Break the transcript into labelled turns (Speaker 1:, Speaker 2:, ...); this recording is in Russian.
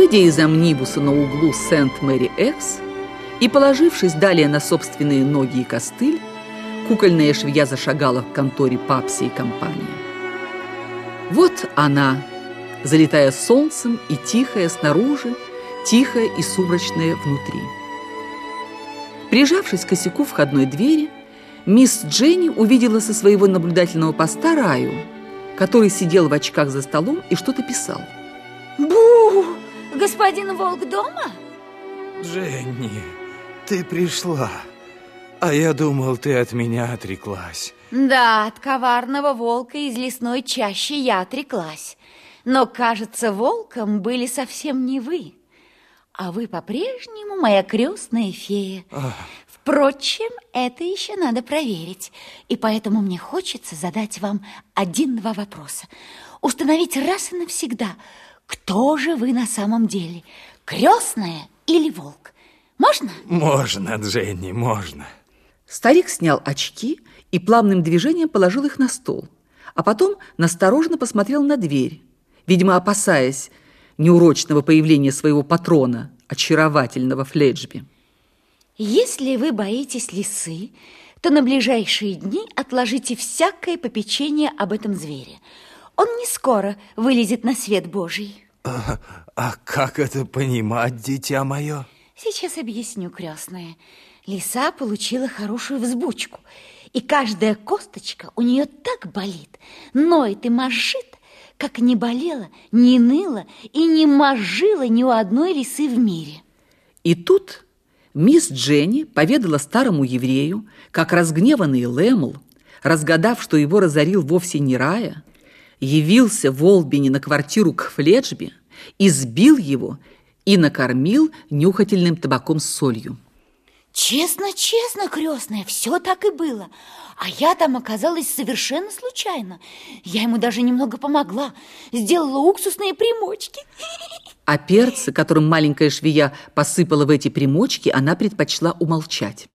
Speaker 1: Выйдя из амнибуса на углу Сент-Мэри-Экс и положившись далее на собственные ноги и костыль, кукольная швея зашагала к конторе Папси и компании. Вот она, залитая солнцем и тихая снаружи, тихая и сумрачная внутри. Прижавшись к косяку входной двери, мисс Дженни увидела со своего наблюдательного поста Раю, который сидел в очках за столом и что-то писал.
Speaker 2: Господин Волк дома?
Speaker 3: Дженни, ты пришла. А я думал, ты от меня отреклась.
Speaker 2: Да, от коварного волка из лесной чащи я отреклась. Но, кажется, волком были совсем не вы. А вы по-прежнему моя крестная фея.
Speaker 3: Ах.
Speaker 2: Впрочем, это еще надо проверить. И поэтому мне хочется задать вам один-два вопроса. Установить раз и навсегда, кто же вы на самом деле, крестная или волк? Можно?
Speaker 3: Можно, Дженни, можно.
Speaker 1: Старик снял очки и плавным движением положил их на стол, а потом настороженно посмотрел на дверь, видимо, опасаясь неурочного появления своего патрона, очаровательного Фледжби.
Speaker 2: Если вы боитесь лисы, то на ближайшие дни отложите всякое попечение об этом звере. Он не скоро вылезет на свет Божий.
Speaker 3: А, а как это понимать, дитя мое?
Speaker 2: Сейчас объясню, крестная. Лиса получила хорошую взбучку, и каждая косточка у нее так болит, ноет и мозжит, как не болела, не ныла и не мозжила ни у одной лисы в мире.
Speaker 1: И тут мисс Дженни поведала старому еврею, как разгневанный Лэмл, разгадав, что его разорил вовсе не Рая, явился в Олбине на квартиру к Фледжби, избил его и накормил нюхательным табаком с солью.
Speaker 2: Честно, честно, крестная, все так и было. А я там оказалась совершенно случайно. Я ему даже немного помогла, сделала уксусные примочки.
Speaker 1: А перцы, которым маленькая швея посыпала в эти примочки, она предпочла умолчать.